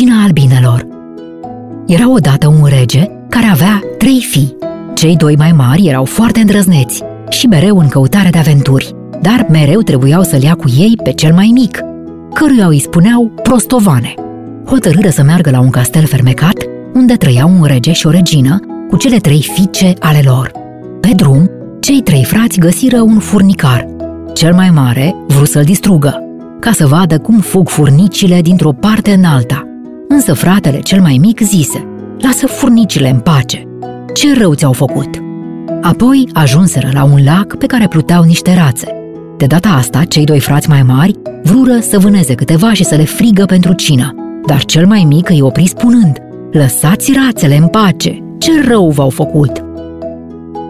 Regina albinelor Era odată un rege care avea trei fii. Cei doi mai mari erau foarte îndrăzneți și mereu în căutare de aventuri, dar mereu trebuiau să-l ia cu ei pe cel mai mic, căruia îi spuneau prostovane. Hotărâră să meargă la un castel fermecat, unde trăiau un rege și o regină cu cele trei fiice ale lor. Pe drum, cei trei frați găsiră un furnicar. Cel mai mare vrut să-l distrugă, ca să vadă cum fug furnicile dintr-o parte în alta. Însă fratele cel mai mic zise, lasă furnicile în pace. Ce rău ți-au făcut? Apoi ajunseră la un lac pe care pluteau niște rațe. De data asta, cei doi frați mai mari vrură să vâneze câteva și să le frigă pentru cină. Dar cel mai mic îi opri spunând, lăsați rațele în pace, ce rău v-au făcut?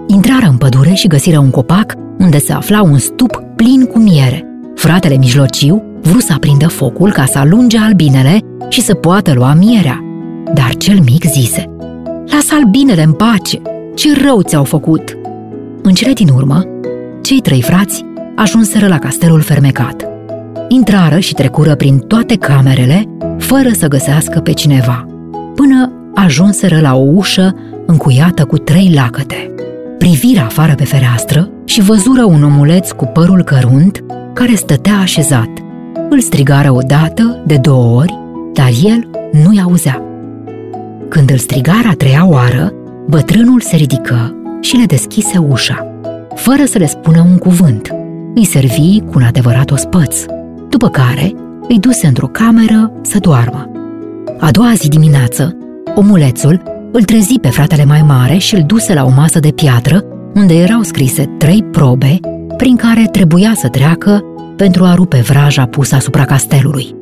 Intrară în pădure și găsiră un copac unde se afla un stup plin cu miere. Fratele mijlociu vrut să aprindă focul ca să alunge albinele și să poată lua mierea. Dar cel mic zise, Lasă albinele în pace, ce rău ți-au făcut! În cele din urmă, cei trei frați ajunseră la castelul fermecat. Intrară și trecură prin toate camerele, fără să găsească pe cineva, până ajunseră la o ușă încuiată cu trei lacăte. Privirea afară pe fereastră și văzură un omuleț cu părul cărunt care stătea așezat. Îl strigară odată, de două ori, dar el nu-i auzea. Când îl strigară a treia oară, bătrânul se ridică și le deschise ușa, fără să le spună un cuvânt. Îi servi cu un adevărat ospăț, după care îi duse într-o cameră să doarmă. A doua zi dimineață, omulețul îl trezi pe fratele mai mare și îl duse la o masă de piatră, unde erau scrise trei probe prin care trebuia să treacă pentru a rupe vraja pusă asupra castelului.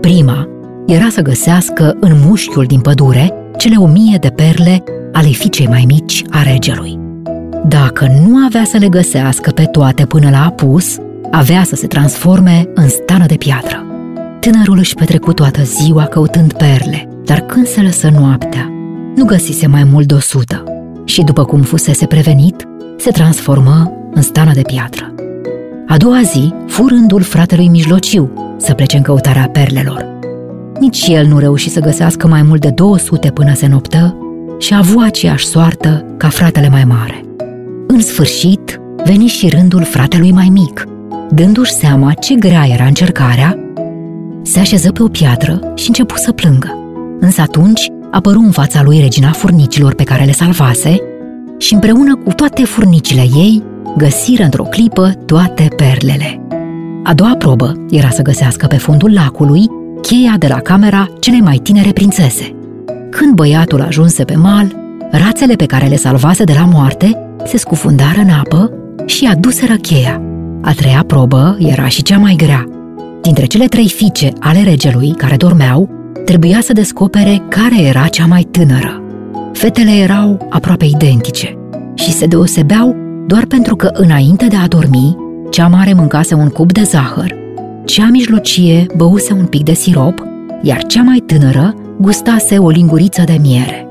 Prima era să găsească în mușchiul din pădure cele o mie de perle ale fiicei mai mici a regelui. Dacă nu avea să le găsească pe toate până la apus, avea să se transforme în stană de piatră. Tânărul își petrecu toată ziua căutând perle, dar când se lăsă noaptea, nu găsise mai mult de o sută și, după cum fusese prevenit, se transformă în stană de piatră. A doua zi, fu rândul fratelui mijlociu să plece în căutarea perlelor. Nici el nu reuși să găsească mai mult de 200 până se noptă și a avut aceeași soartă ca fratele mai mare. În sfârșit, veni și rândul fratelui mai mic. Dându-și seama ce grea era încercarea, se așeză pe o piatră și începu să plângă. Însă atunci apăru în fața lui regina furnicilor pe care le salvase și împreună cu toate furnicile ei găsiră într-o clipă toate perlele. A doua probă era să găsească pe fundul lacului cheia de la camera celei mai tinere prințese. Când băiatul ajunse pe mal, rațele pe care le salvase de la moarte se scufundară în apă și aduseră cheia. A treia probă era și cea mai grea. Dintre cele trei fiice ale regelui care dormeau, trebuia să descopere care era cea mai tânără. Fetele erau aproape identice și se deosebeau doar pentru că înainte de a dormi, cea mare mâncase un cub de zahăr, cea mijlocie băuse un pic de sirop, iar cea mai tânără gustase o linguriță de miere.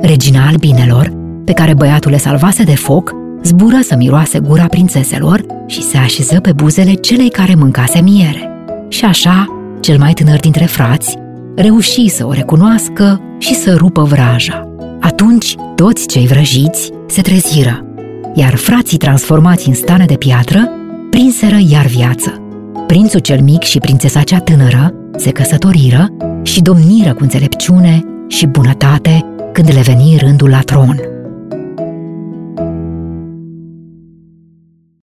Regina albinelor, pe care băiatul le salvase de foc, zbură să miroase gura prințeselor și se așeză pe buzele celei care mâncase miere. Și așa, cel mai tânăr dintre frați reuși să o recunoască și să rupă vraja. Atunci, toți cei vrăjiți se treziră, iar frații transformați în stane de piatră prinseră iar viață. Prințul cel mic și prințesa cea tânără se căsătoriră și domniră cu înțelepciune și bunătate când le veni rândul la tron.